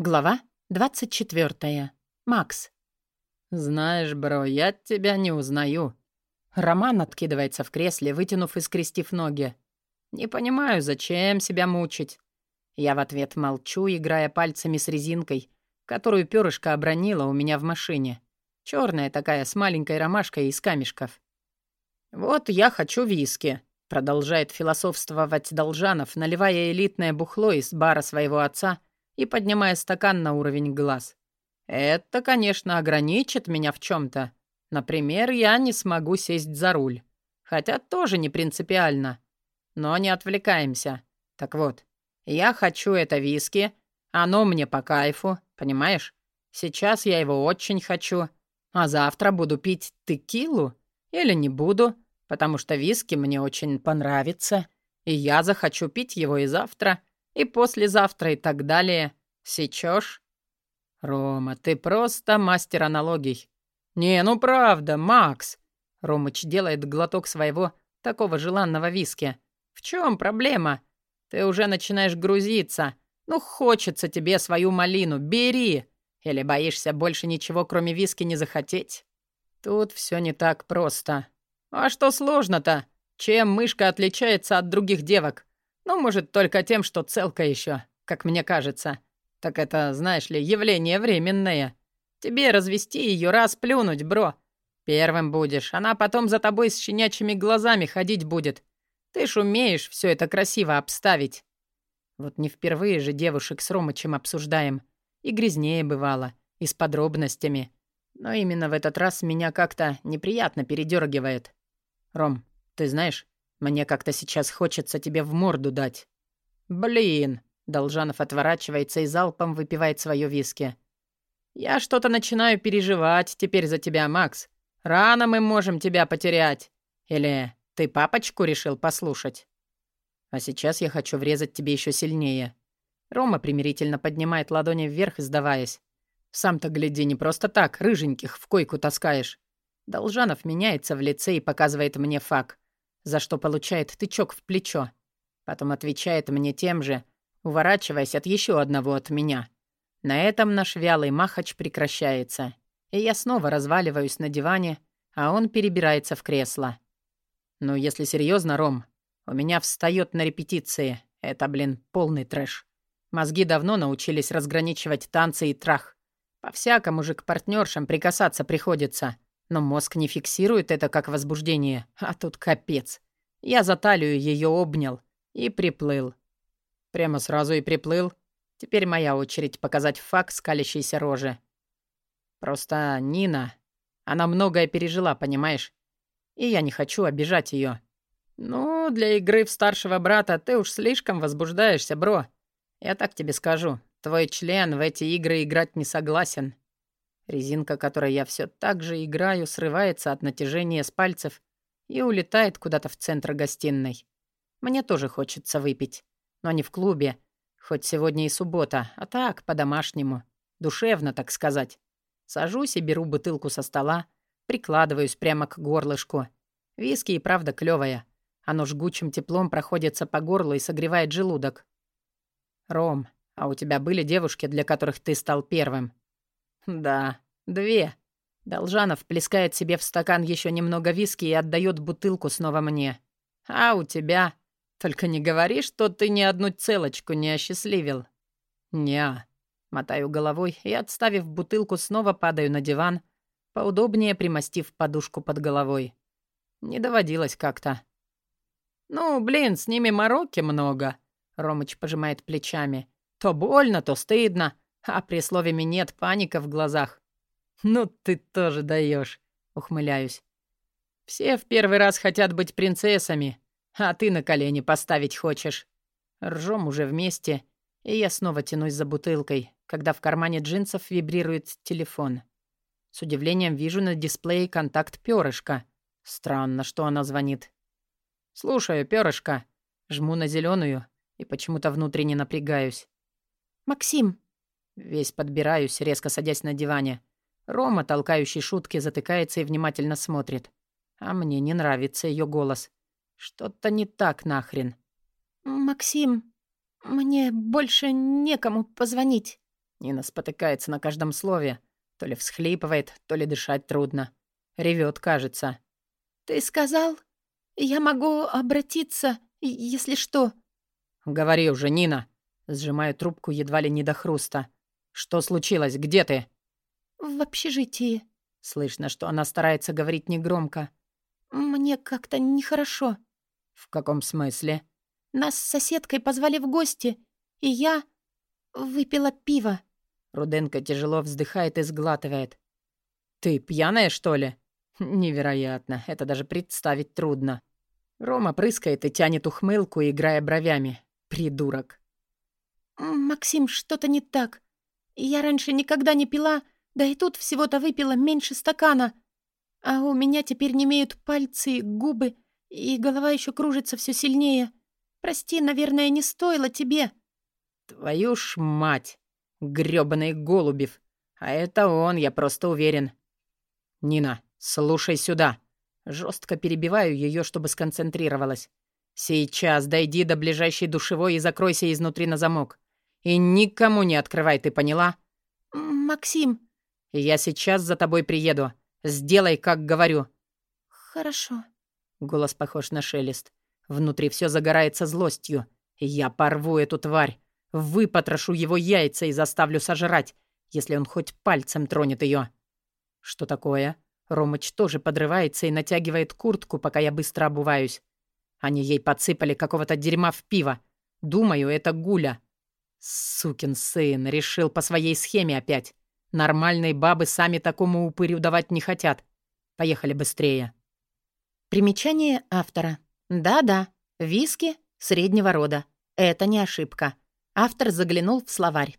Глава 24. Макс. «Знаешь, бро, я тебя не узнаю». Роман откидывается в кресле, вытянув и скрестив ноги. «Не понимаю, зачем себя мучить?» Я в ответ молчу, играя пальцами с резинкой, которую перышко обронила у меня в машине. Черная такая, с маленькой ромашкой из камешков. «Вот я хочу виски», — продолжает философствовать Должанов, наливая элитное бухло из бара своего отца — и поднимая стакан на уровень глаз. «Это, конечно, ограничит меня в чем то Например, я не смогу сесть за руль. Хотя тоже не принципиально. Но не отвлекаемся. Так вот, я хочу это виски. Оно мне по кайфу, понимаешь? Сейчас я его очень хочу. А завтра буду пить текилу или не буду, потому что виски мне очень понравится. И я захочу пить его и завтра, и послезавтра и так далее. Сечешь? Рома, ты просто мастер аналогий. Не, ну правда, Макс. Ромыч делает глоток своего такого желанного виски. В чем проблема? Ты уже начинаешь грузиться. Ну, хочется тебе свою малину, бери. Или боишься больше ничего, кроме виски, не захотеть? Тут все не так просто. А что сложно-то? Чем мышка отличается от других девок? Ну, может, только тем, что целка еще, как мне кажется. Так это, знаешь ли, явление временное. Тебе развести ее раз плюнуть, бро. Первым будешь, она потом за тобой с щенячьими глазами ходить будет. Ты ж умеешь все это красиво обставить. Вот не впервые же девушек с Ромычем обсуждаем. И грязнее бывало, и с подробностями. Но именно в этот раз меня как-то неприятно передергивает. Ром, ты знаешь, мне как-то сейчас хочется тебе в морду дать». «Блин!» — Должанов отворачивается и залпом выпивает свое виски. «Я что-то начинаю переживать теперь за тебя, Макс. Рано мы можем тебя потерять. Или ты папочку решил послушать?» «А сейчас я хочу врезать тебе еще сильнее». Рома примирительно поднимает ладони вверх, сдаваясь. «Сам-то гляди, не просто так, рыженьких в койку таскаешь». Должанов меняется в лице и показывает мне факт за что получает тычок в плечо. Потом отвечает мне тем же, уворачиваясь от еще одного от меня. На этом наш вялый махач прекращается, и я снова разваливаюсь на диване, а он перебирается в кресло. Ну, если серьезно, Ром, у меня встает на репетиции. Это, блин, полный трэш. Мозги давно научились разграничивать танцы и трах. По-всякому же к партнершам прикасаться приходится. Но мозг не фиксирует это как возбуждение, а тут капец. Я за талию ее обнял и приплыл. Прямо сразу и приплыл. Теперь моя очередь показать факт скалящейся рожи. Просто Нина, она многое пережила, понимаешь? И я не хочу обижать ее. Ну, для игры в старшего брата ты уж слишком возбуждаешься, бро. Я так тебе скажу. Твой член в эти игры играть не согласен. Резинка, которой я все так же играю, срывается от натяжения с пальцев и улетает куда-то в центр гостиной. Мне тоже хочется выпить. Но не в клубе. Хоть сегодня и суббота, а так, по-домашнему. Душевно, так сказать. Сажусь и беру бутылку со стола, прикладываюсь прямо к горлышку. Виски и правда клёвая. Оно жгучим теплом проходится по горлу и согревает желудок. «Ром, а у тебя были девушки, для которых ты стал первым?» «Да, две». Должанов плескает себе в стакан еще немного виски и отдает бутылку снова мне. «А у тебя? Только не говори, что ты ни одну целочку не осчастливил». «Не-а». Мотаю головой и, отставив бутылку, снова падаю на диван, поудобнее примостив подушку под головой. Не доводилось как-то. «Ну, блин, с ними мороки много», — Ромыч пожимает плечами. «То больно, то стыдно. А при слове «минет» паника в глазах. «Ну ты тоже даешь, ухмыляюсь. «Все в первый раз хотят быть принцессами, а ты на колени поставить хочешь». Ржем уже вместе, и я снова тянусь за бутылкой, когда в кармане джинсов вибрирует телефон. С удивлением вижу на дисплее контакт Пёрышка. Странно, что она звонит. «Слушаю, Пёрышко». Жму на зеленую и почему-то внутренне напрягаюсь. «Максим, Весь подбираюсь, резко садясь на диване. Рома, толкающий шутки, затыкается и внимательно смотрит. А мне не нравится ее голос. Что-то не так нахрен. «Максим, мне больше некому позвонить». Нина спотыкается на каждом слове. То ли всхлипывает, то ли дышать трудно. Ревет, кажется. «Ты сказал, я могу обратиться, если что?» «Говори уже, Нина!» Сжимаю трубку едва ли не до хруста. «Что случилось? Где ты?» «В общежитии». Слышно, что она старается говорить негромко. «Мне как-то нехорошо». «В каком смысле?» «Нас с соседкой позвали в гости, и я выпила пиво». Руденко тяжело вздыхает и сглатывает. «Ты пьяная, что ли?» «Невероятно. Это даже представить трудно». Рома прыскает и тянет ухмылку, играя бровями. «Придурок». «Максим, что-то не так. Я раньше никогда не пила, да и тут всего-то выпила меньше стакана. А у меня теперь не имеют пальцы, губы, и голова еще кружится все сильнее. Прости, наверное, не стоило тебе». «Твою ж мать! грёбаный Голубев! А это он, я просто уверен». «Нина, слушай сюда!» Жестко перебиваю ее, чтобы сконцентрировалась. «Сейчас дойди до ближайшей душевой и закройся изнутри на замок. И никому не открывай, ты поняла?» «Максим...» «Я сейчас за тобой приеду. Сделай, как говорю». «Хорошо». Голос похож на шелест. Внутри все загорается злостью. Я порву эту тварь. Выпотрошу его яйца и заставлю сожрать, если он хоть пальцем тронет ее. Что такое? Ромыч тоже подрывается и натягивает куртку, пока я быстро обуваюсь. Они ей подсыпали какого-то дерьма в пиво. Думаю, это гуля. Сукин сын, решил по своей схеме опять. Нормальные бабы сами такому упырю давать не хотят. Поехали быстрее. Примечание автора. Да-да, виски среднего рода. Это не ошибка. Автор заглянул в словарь.